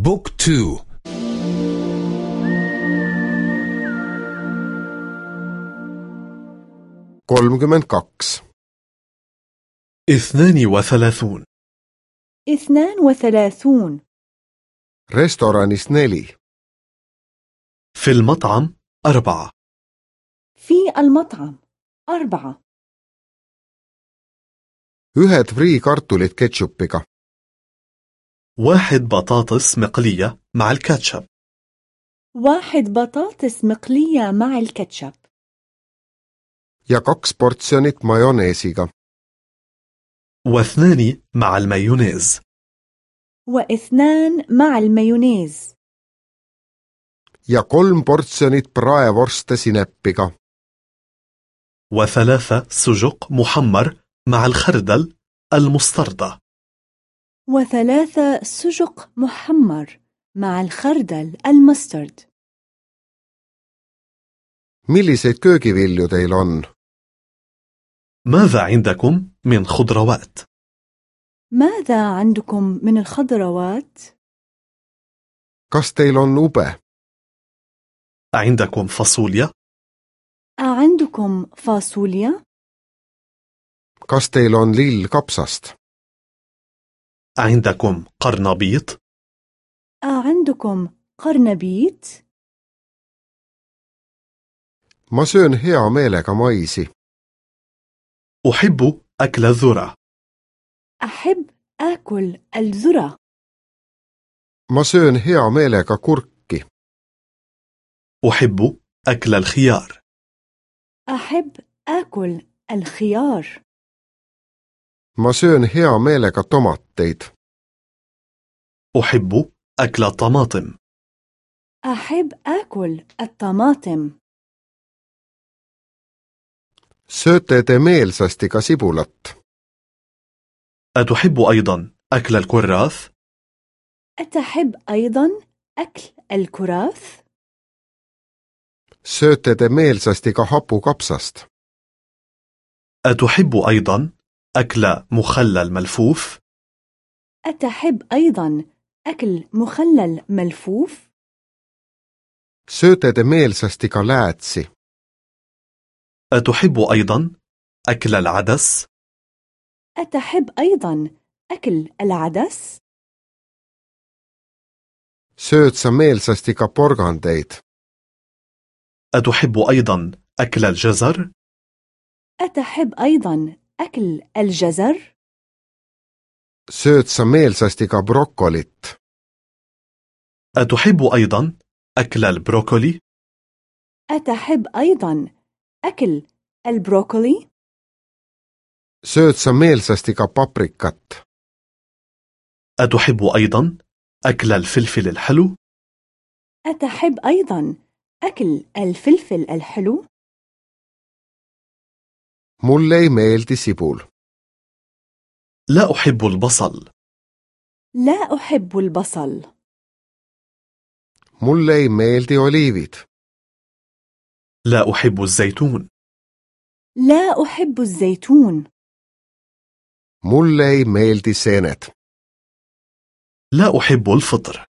بوك تو. kolmkümmend kaks. اثنان وثلاثون. اثنان وثلاثون. Restoranis neli. في المطعم أربعة. في المطعم أربعة. Ühed friikartulid ketšupiga. واحد بطاطس مقلية مع الكاتشب. واحد بطاطس مقلية مع الكاتشب. Ja kaks portsjonit majoneesiga واثنان مع المايونيز. واثنان مع المايونيز. Ja kolm portsjonit praevorste sinepiga وثلاثة سجق محمر مع الخردل المستردة. وثلاثة سجق محمر مع الخردل المسترد milliseid köögivilju teil on ماذا عندكم من خضروات؟ ماذا عندكم من الخضروات؟ kas teil on ube عندكم فاصوليا؟ أعندكم فاصوليا؟ kas teil on lill kapsast عندكم قرنبيط؟ أعندكم قرنبيط؟ ma söön hea meelega maisi. أحب أكل الذرة. أحب آكل الذرة. Ma söön hea meelega kurki. أحب أكل الخيار. أحب آكل الخيار. Ma söön hea meelega tomateid أحب أكل الطماطم أحب آكل الطماطم sööte te meelsasti ka sibulat أتحب أيضا أكل الكراث؟ أتحب أيضا أكل الكراث؟ sööte te meelsasti ka hapukapsast أتحب أيضا أكل مخلل ملفوف؟ أتحب أيضا أكل مخلل ملفوف؟ sööte te ka läätsi أتحب أيضا أكل العدس؟ أتحب أيضا أكل العدس؟ sööd sa meelsasti ka porgandeid أتحب أيضا أكل الجزر؟ أتحب أيضا أكل الجزر؟ sa meelsasti ka brokolit أتحب أيضا أكل البروكولي؟ أتحب أيضا أكل البروكولي؟ sa meelsasti ka paprikat أتحب أيضا أكل الفلفل الحلو؟ أتحب أيضا أكل الفلفل الحلو؟ Mulle ei meeldi sibul. لا أحب البصل. لا أحب البصل. Mulle ei meeldi oliivid. لا أحب الزيتون. لا أحب الزيتون. Mulle ei meeldi seened. لا أحب الفطر.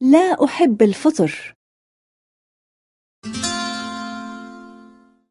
لا أحب الفطر.